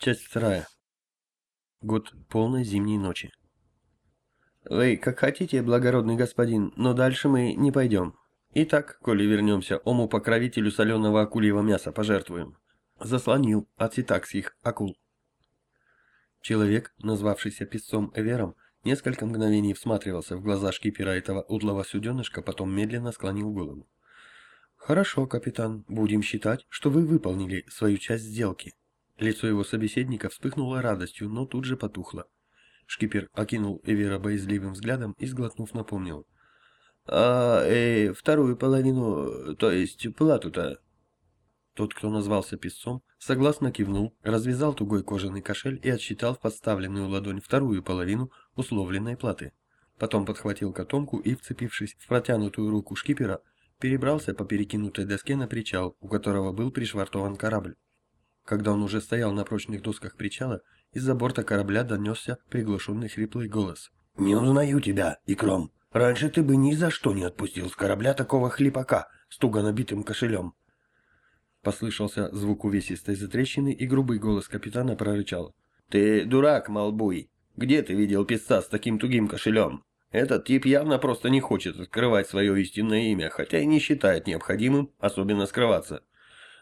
Часть вторая. Год полной зимней ночи. Вы как хотите, благородный господин, но дальше мы не пойдем. Итак, коли вернемся, ому покровителю соленого акульего мяса пожертвуем. Заслонил от ситакских акул. Человек, назвавшийся писцом Эвером, несколько мгновений всматривался в глаза шкипера этого утлого суденышка, потом медленно склонил голову. «Хорошо, капитан, будем считать, что вы выполнили свою часть сделки. Лицо его собеседника вспыхнуло радостью, но тут же потухло. Шкипер окинул Эвера боязливым взглядом и, сглотнув, напомнил. «А э, вторую половину, то есть плату-то?» Тот, кто назвался писцом, согласно кивнул, развязал тугой кожаный кошель и отсчитал в подставленную ладонь вторую половину условленной платы. Потом подхватил котомку и, вцепившись в протянутую руку шкипера, перебрался по перекинутой доске на причал, у которого был пришвартован корабль. Когда он уже стоял на прочных досках причала, из-за борта корабля донесся приглушенный хриплый голос. «Не узнаю тебя, Икром. Раньше ты бы ни за что не отпустил с корабля такого хлипака с туго набитым кошелем». Послышался звук увесистой затрещины, и грубый голос капитана прорычал. «Ты дурак, Малбуй! Где ты видел писца с таким тугим кошелем? Этот тип явно просто не хочет открывать свое истинное имя, хотя и не считает необходимым особенно скрываться.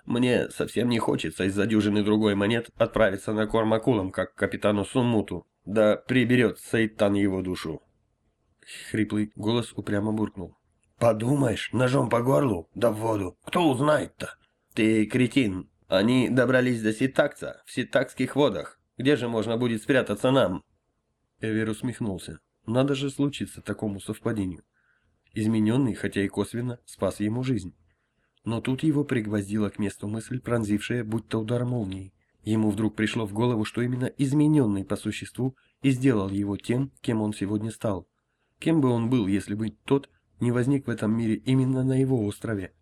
Мне совсем не хочется из-за дюжины другой монет отправиться на корм акулам, как капитану Суммуту. Да приберет Сайтан его душу. Хриплый голос упрямо буркнул. «Подумаешь, ножом по горлу, да в воду. Кто узнает-то?» «Ты кретин. Они добрались до Ситакца, в Ситакских водах. Где же можно будет спрятаться нам?» Эвер усмехнулся. «Надо же случиться такому совпадению. Измененный, хотя и косвенно, спас ему жизнь. Но тут его пригвоздила к месту мысль, пронзившая будто удар молнии. Ему вдруг пришло в голову, что именно измененный по существу и сделал его тем, кем он сегодня стал. Кем бы он был, если бы тот не возник в этом мире именно на его острове?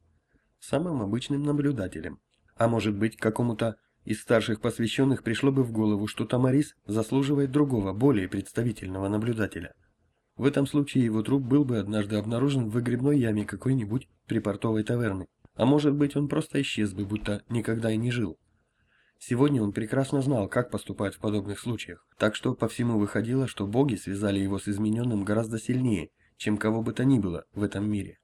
Самым обычным наблюдателем. А может быть, какому-то из старших посвященных пришло бы в голову, что Тамарис заслуживает другого, более представительного наблюдателя. В этом случае его труп был бы однажды обнаружен в выгребной яме какой-нибудь припортовой таверны. А может быть, он просто исчез бы, будто никогда и не жил. Сегодня он прекрасно знал, как поступать в подобных случаях, так что по всему выходило, что боги связали его с измененным гораздо сильнее, чем кого бы то ни было в этом мире.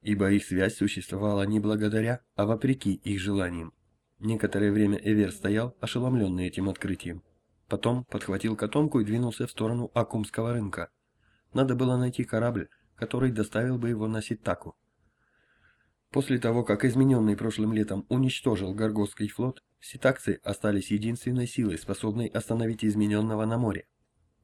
Ибо их связь существовала не благодаря, а вопреки их желаниям. Некоторое время Эвер стоял, ошеломленный этим открытием. Потом подхватил котомку и двинулся в сторону Акумского рынка. Надо было найти корабль, который доставил бы его на Ситаку. После того, как измененный прошлым летом уничтожил Горгостский флот, ситакцы остались единственной силой, способной остановить измененного на море.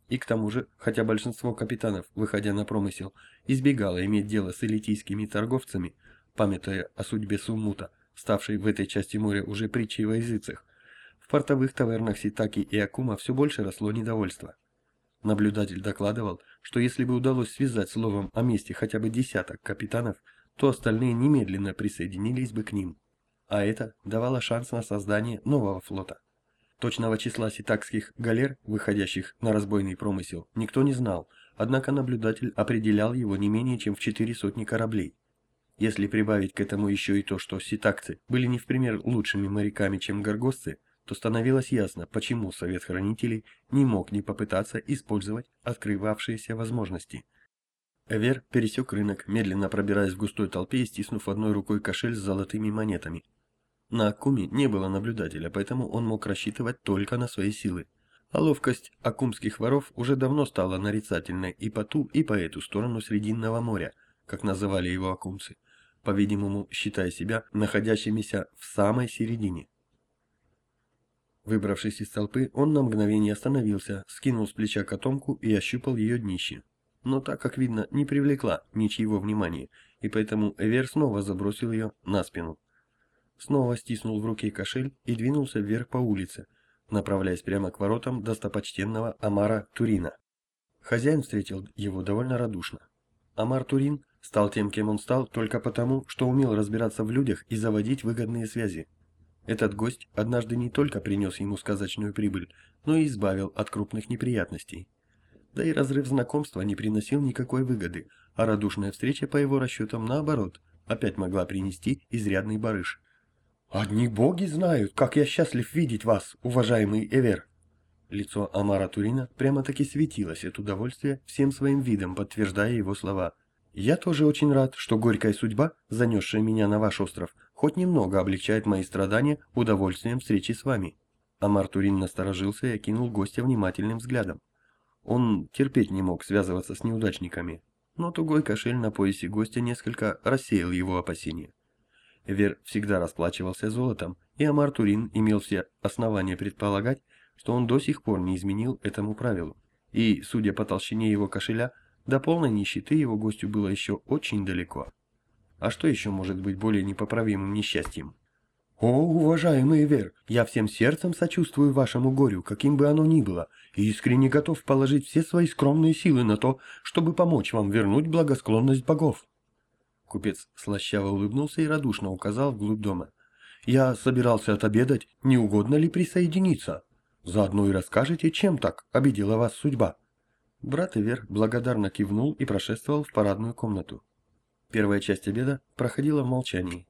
И к тому же, хотя большинство капитанов, выходя на промысел, избегало иметь дело с элитийскими торговцами, памятуя о судьбе Суммута, ставшей в этой части моря уже притчей во языцах, в портовых тавернах Ситаки и Акума все больше росло недовольство. Наблюдатель докладывал, что если бы удалось связать словом о месте хотя бы десяток капитанов, то остальные немедленно присоединились бы к ним. А это давало шанс на создание нового флота. Точного числа ситакских галер, выходящих на разбойный промысел, никто не знал, однако наблюдатель определял его не менее чем в четыре сотни кораблей. Если прибавить к этому еще и то, что ситакцы были не в пример лучшими моряками, чем горгосцы, то становилось ясно, почему Совет Хранителей не мог не попытаться использовать открывавшиеся возможности – Эвер пересек рынок, медленно пробираясь в густой толпе и стиснув одной рукой кошель с золотыми монетами. На Акуме не было наблюдателя, поэтому он мог рассчитывать только на свои силы. А ловкость акумских воров уже давно стала нарицательной и по ту, и по эту сторону Срединного моря, как называли его акумцы, по-видимому, считая себя находящимися в самой середине. Выбравшись из толпы, он на мгновение остановился, скинул с плеча котомку и ощупал ее днище но так, как видно, не привлекла ничьего внимания, и поэтому Эвер снова забросил ее на спину. Снова стиснул в руке кошель и двинулся вверх по улице, направляясь прямо к воротам достопочтенного Амара Турина. Хозяин встретил его довольно радушно. Амар Турин стал тем, кем он стал, только потому, что умел разбираться в людях и заводить выгодные связи. Этот гость однажды не только принес ему сказочную прибыль, но и избавил от крупных неприятностей. Да и разрыв знакомства не приносил никакой выгоды, а радушная встреча, по его расчетам, наоборот, опять могла принести изрядный барыш. «Одни боги знают, как я счастлив видеть вас, уважаемый Эвер!» Лицо Амара Турина прямо-таки светилось от удовольствия, всем своим видом подтверждая его слова. «Я тоже очень рад, что горькая судьба, занесшая меня на ваш остров, хоть немного облегчает мои страдания удовольствием встречи с вами». Амар Турин насторожился и окинул гостя внимательным взглядом. Он терпеть не мог связываться с неудачниками, но тугой кошель на поясе гостя несколько рассеял его опасения. Вер всегда расплачивался золотом, и Амар Турин имел все основания предполагать, что он до сих пор не изменил этому правилу. И, судя по толщине его кошеля, до полной нищеты его гостю было еще очень далеко. А что еще может быть более непоправимым несчастьем? «О, уважаемый Вер, я всем сердцем сочувствую вашему горю, каким бы оно ни было, и искренне готов положить все свои скромные силы на то, чтобы помочь вам вернуть благосклонность богов». Купец слащаво улыбнулся и радушно указал вглубь дома. «Я собирался отобедать, не угодно ли присоединиться? Заодно и расскажете, чем так обидела вас судьба». Брат Ивер благодарно кивнул и прошествовал в парадную комнату. Первая часть обеда проходила в молчании.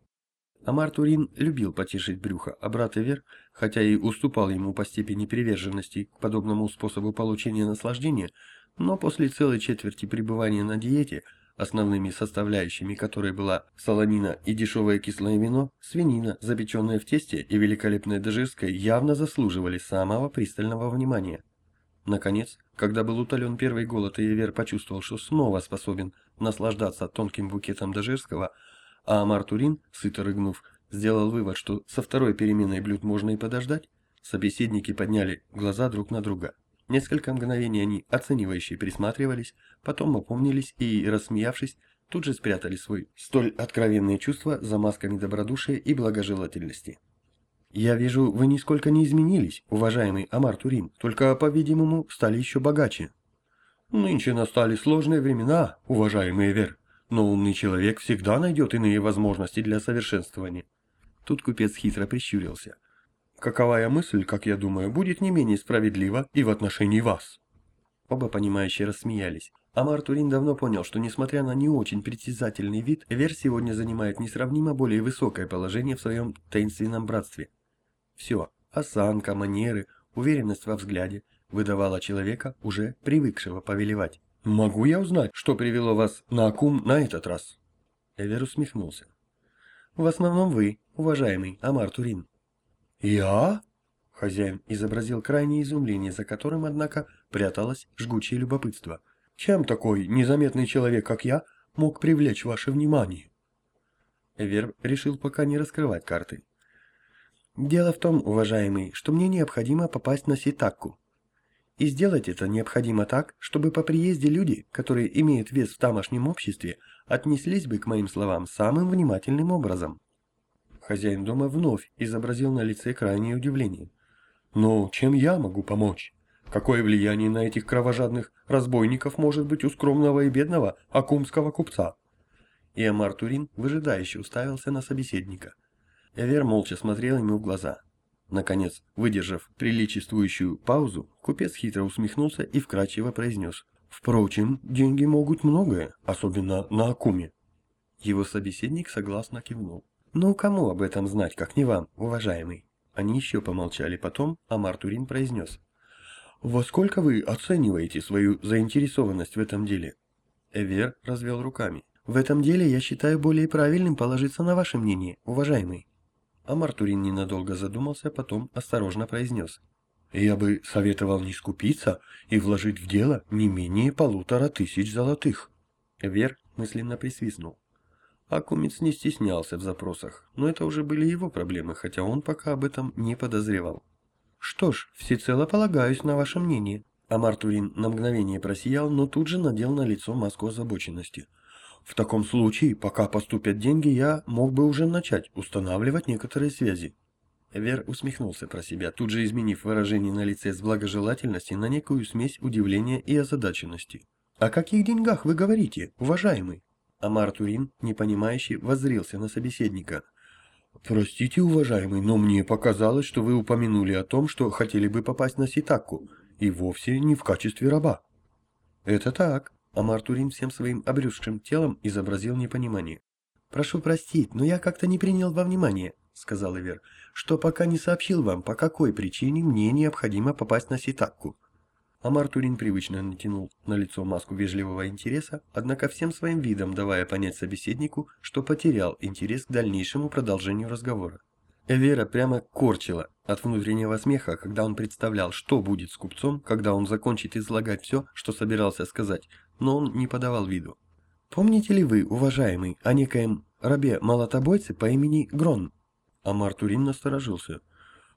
Амар Турин любил потешить брюхо, а брат Ивер, хотя и уступал ему по степени приверженности к подобному способу получения наслаждения, но после целой четверти пребывания на диете, основными составляющими которой была солонина и дешевое кислое вино, свинина, запеченная в тесте и великолепная дежирская, явно заслуживали самого пристального внимания. Наконец, когда был утолен первый голод и Ивер почувствовал, что снова способен наслаждаться тонким букетом дежирского, а Амар Турин, сыто рыгнув, сделал вывод, что со второй переменой блюд можно и подождать, собеседники подняли глаза друг на друга. Несколько мгновений они оценивающе присматривались, потом опомнились и, рассмеявшись, тут же спрятали свой столь откровенные чувства за масками добродушия и благожелательности. «Я вижу, вы нисколько не изменились, уважаемый Амар Турин, только, по-видимому, стали еще богаче». «Нынче настали сложные времена, уважаемый Вер», но умный человек всегда найдет иные возможности для совершенствования. Тут купец хитро прищурился. Каковая мысль, как я думаю, будет не менее справедлива и в отношении вас. Оба понимающие рассмеялись. Амар Турин давно понял, что несмотря на не очень притязательный вид, Вер сегодня занимает несравнимо более высокое положение в своем таинственном братстве. Все, осанка, манеры, уверенность во взгляде, выдавала человека, уже привыкшего повелевать. «Могу я узнать, что привело вас на Акум на этот раз?» Эвер усмехнулся. «В основном вы, уважаемый Амар Турин». «Я?» Хозяин изобразил крайнее изумление, за которым, однако, пряталось жгучее любопытство. «Чем такой незаметный человек, как я, мог привлечь ваше внимание?» Эвер решил пока не раскрывать карты. «Дело в том, уважаемый, что мне необходимо попасть на Ситакку. И сделать это необходимо так, чтобы по приезде люди, которые имеют вес в тамошнем обществе, отнеслись бы к моим словам самым внимательным образом. Хозяин дома вновь изобразил на лице крайнее удивление. «Но чем я могу помочь? Какое влияние на этих кровожадных разбойников может быть у скромного и бедного акумского купца?» И Амар Турин выжидающе уставился на собеседника. Эвер молча смотрел ему в глаза. Наконец, выдержав приличествующую паузу, купец хитро усмехнулся и вкрадчиво произнес. «Впрочем, деньги могут многое, особенно на Акуме». Его собеседник согласно кивнул. «Ну, кому об этом знать, как не вам, уважаемый?» Они еще помолчали потом, а Мартурин произнес. «Во сколько вы оцениваете свою заинтересованность в этом деле?» Эвер развел руками. «В этом деле я считаю более правильным положиться на ваше мнение, уважаемый». А Мартурин ненадолго задумался, потом осторожно произнес. «Я бы советовал не скупиться и вложить в дело не менее полутора тысяч золотых». Вер мысленно присвистнул. Акумец не стеснялся в запросах, но это уже были его проблемы, хотя он пока об этом не подозревал. «Что ж, всецело полагаюсь на ваше мнение». А Мартурин на мгновение просиял, но тут же надел на лицо маску озабоченности – в таком случае, пока поступят деньги, я мог бы уже начать устанавливать некоторые связи. Вер усмехнулся про себя, тут же изменив выражение на лице с благожелательности на некую смесь удивления и озадаченности. «О каких деньгах вы говорите, уважаемый?» Амар Турин, непонимающий, воззрился на собеседника. «Простите, уважаемый, но мне показалось, что вы упомянули о том, что хотели бы попасть на Ситакку, и вовсе не в качестве раба». «Это так», а Мартурин всем своим обрюзшим телом изобразил непонимание. «Прошу простить, но я как-то не принял во внимание. сказал Эвер, — «что пока не сообщил вам, по какой причине мне необходимо попасть на Ситакку». Амар привычно натянул на лицо маску вежливого интереса, однако всем своим видом давая понять собеседнику, что потерял интерес к дальнейшему продолжению разговора. Эвера прямо корчила от внутреннего смеха, когда он представлял, что будет с купцом, когда он закончит излагать все, что собирался сказать, но он не подавал виду. «Помните ли вы, уважаемый, о некоем рабе-молотобойце по имени Грон?» Амар Турин насторожился.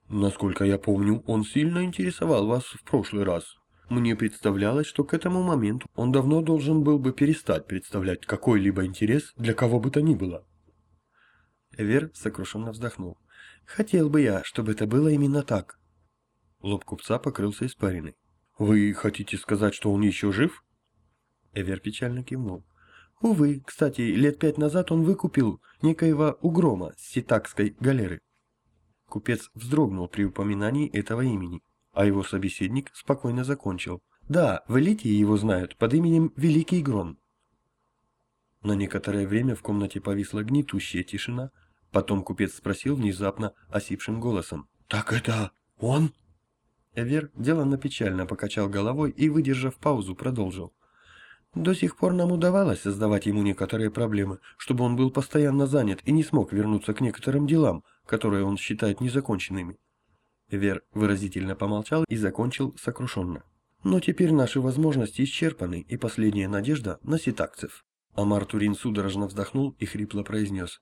«Насколько я помню, он сильно интересовал вас в прошлый раз. Мне представлялось, что к этому моменту он давно должен был бы перестать представлять какой-либо интерес для кого бы то ни было». Эвер сокрушенно вздохнул. Хотел бы я, чтобы это было именно так. Лоб купца покрылся испариной. Вы хотите сказать, что он еще жив? Эвер печально кивнул. Увы, кстати, лет пять назад он выкупил некоего угрома с ситакской галеры. Купец вздрогнул при упоминании этого имени, а его собеседник спокойно закончил. Да, в элите его знают под именем Великий Грон. На некоторое время в комнате повисла гнетущая тишина, Потом купец спросил внезапно осипшим голосом. «Так это он?» Эвер деланно печально покачал головой и, выдержав паузу, продолжил. До сих пор нам удавалось создавать ему некоторые проблемы, чтобы он был постоянно занят и не смог вернуться к некоторым делам, которые он считает незаконченными. Эвер выразительно помолчал и закончил сокрушенно. Но теперь наши возможности исчерпаны, и последняя надежда на ситакцев. Амар Турин судорожно вздохнул и хрипло произнес.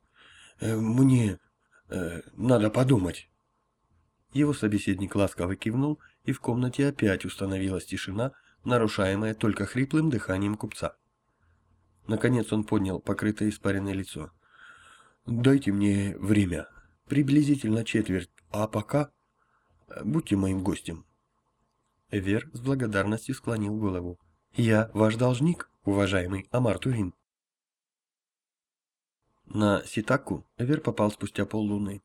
Э, «Мне э, надо подумать». Его собеседник ласково кивнул, и в комнате опять установилась тишина, нарушаемая только хриплым дыханием купца. Наконец он поднял покрытое испаренное лицо. «Дайте мне время. Приблизительно четверть. А пока э, будьте моим гостем». Эвер с благодарностью склонил голову. «Я ваш должник, уважаемый Амар Турин». На Ситаку Эвер попал спустя поллуны.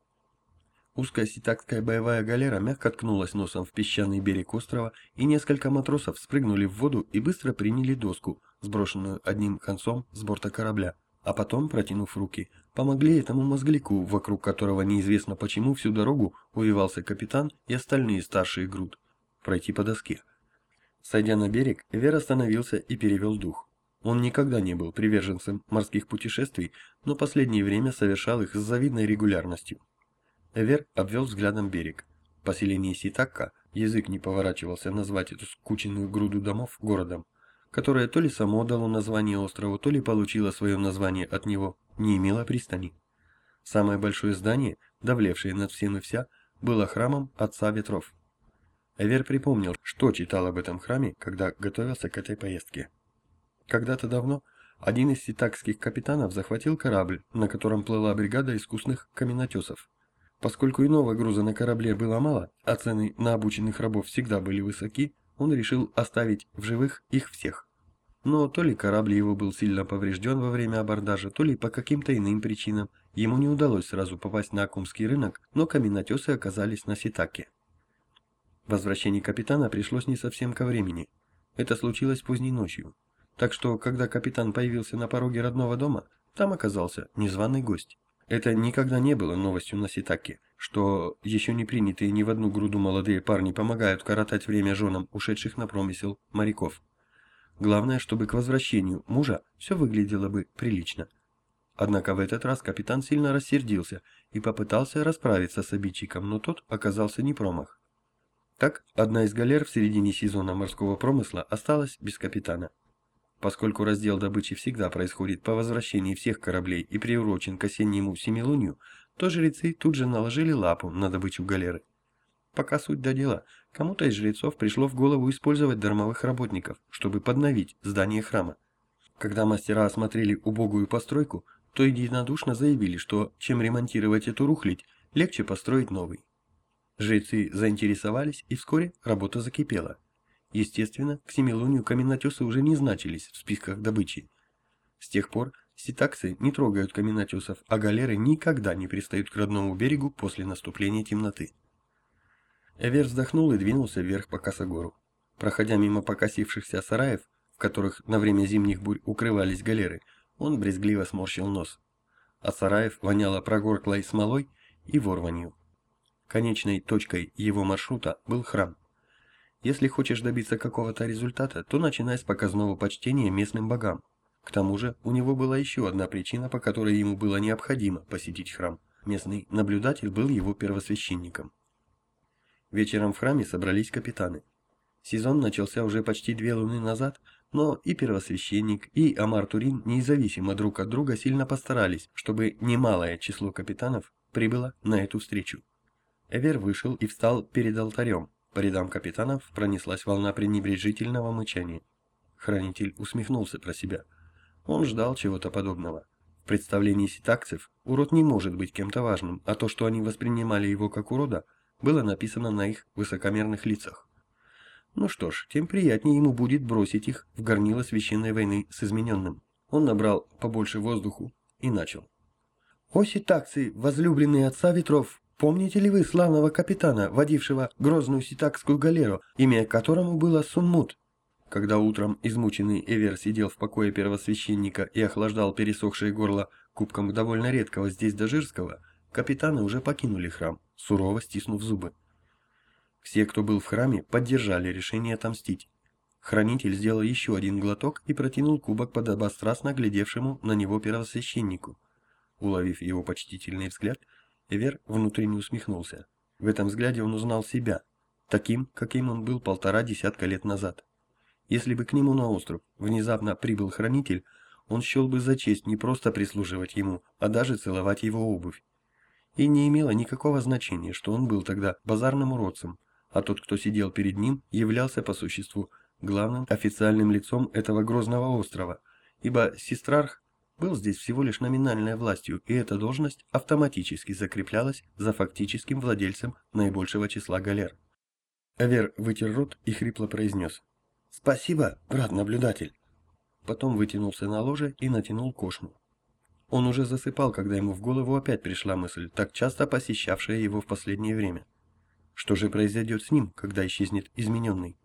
Узкая ситакская боевая галера мягко ткнулась носом в песчаный берег острова, и несколько матросов спрыгнули в воду и быстро приняли доску, сброшенную одним концом с борта корабля, а потом, протянув руки, помогли этому мозгляку, вокруг которого неизвестно почему всю дорогу увивался капитан и остальные старшие груд, пройти по доске. Сойдя на берег, Эвер остановился и перевел дух. Он никогда не был приверженцем морских путешествий, но последнее время совершал их с завидной регулярностью. Эвер обвел взглядом берег. Поселение Ситакка, язык не поворачивался назвать эту скученную груду домов городом, которое то ли само дало название острову, то ли получило свое название от него, не имело пристани. Самое большое здание, давлевшее над всем и вся, было храмом Отца Ветров. Эвер припомнил, что читал об этом храме, когда готовился к этой поездке. Когда-то давно один из ситакских капитанов захватил корабль, на котором плыла бригада искусных каменотесов. Поскольку иного груза на корабле было мало, а цены на обученных рабов всегда были высоки, он решил оставить в живых их всех. Но то ли корабль его был сильно поврежден во время абордажа, то ли по каким-то иным причинам ему не удалось сразу попасть на Акумский рынок, но каменотесы оказались на Ситаке. Возвращение капитана пришлось не совсем ко времени. Это случилось поздней ночью. Так что, когда капитан появился на пороге родного дома, там оказался незваный гость. Это никогда не было новостью на Ситаке, что еще не принятые ни в одну груду молодые парни помогают коротать время женам, ушедших на промысел моряков. Главное, чтобы к возвращению мужа все выглядело бы прилично. Однако в этот раз капитан сильно рассердился и попытался расправиться с обидчиком, но тот оказался не промах. Так, одна из галер в середине сезона морского промысла осталась без капитана. Поскольку раздел добычи всегда происходит по возвращении всех кораблей и приурочен к осеннему семилунию, то жрецы тут же наложили лапу на добычу галеры. Пока суть до дела, кому-то из жрецов пришло в голову использовать дармовых работников, чтобы подновить здание храма. Когда мастера осмотрели убогую постройку, то единодушно заявили, что чем ремонтировать эту рухлядь, легче построить новый. Жрецы заинтересовались, и вскоре работа закипела. Естественно, к семилунию каменотесы уже не значились в списках добычи. С тех пор ситаксы не трогают каменотесов, а галеры никогда не пристают к родному берегу после наступления темноты. Эвер вздохнул и двинулся вверх по косогору. Проходя мимо покосившихся сараев, в которых на время зимних бурь укрывались галеры, он брезгливо сморщил нос. От сараев воняло прогорклой смолой и ворванью. Конечной точкой его маршрута был храм. Если хочешь добиться какого-то результата, то начинай с показного почтения местным богам. К тому же, у него была еще одна причина, по которой ему было необходимо посетить храм. Местный наблюдатель был его первосвященником. Вечером в храме собрались капитаны. Сезон начался уже почти две луны назад, но и первосвященник, и Амар Турин независимо друг от друга сильно постарались, чтобы немалое число капитанов прибыло на эту встречу. Эвер вышел и встал перед алтарем. По рядам капитанов пронеслась волна пренебрежительного мычания. Хранитель усмехнулся про себя. Он ждал чего-то подобного. В представлении ситакцев урод не может быть кем-то важным, а то, что они воспринимали его как урода, было написано на их высокомерных лицах. Ну что ж, тем приятнее ему будет бросить их в горнило священной войны с измененным. Он набрал побольше воздуху и начал. «О ситакцы, возлюбленные отца ветров, помните ли вы славного капитана, водившего грозную ситакскую галеру, имя которому было Сунмут?» Когда утром измученный Эвер сидел в покое первосвященника и охлаждал пересохшее горло кубком довольно редкого здесь дожирского, капитаны уже покинули храм, сурово стиснув зубы. Все, кто был в храме, поддержали решение отомстить. Хранитель сделал еще один глоток и протянул кубок подобострастно глядевшему на него первосвященнику. Уловив его почтительный взгляд, Эвер внутренне усмехнулся. В этом взгляде он узнал себя, таким, каким он был полтора десятка лет назад. Если бы к нему на остров внезапно прибыл хранитель, он счел бы за честь не просто прислуживать ему, а даже целовать его обувь. И не имело никакого значения, что он был тогда базарным уродцем, а тот, кто сидел перед ним, являлся по существу главным официальным лицом этого грозного острова, ибо Сестрарх был здесь всего лишь номинальной властью, и эта должность автоматически закреплялась за фактическим владельцем наибольшего числа галер. Эвер вытер рот и хрипло произнес «Спасибо, брат-наблюдатель». Потом вытянулся на ложе и натянул кошму. Он уже засыпал, когда ему в голову опять пришла мысль, так часто посещавшая его в последнее время. Что же произойдет с ним, когда исчезнет измененный?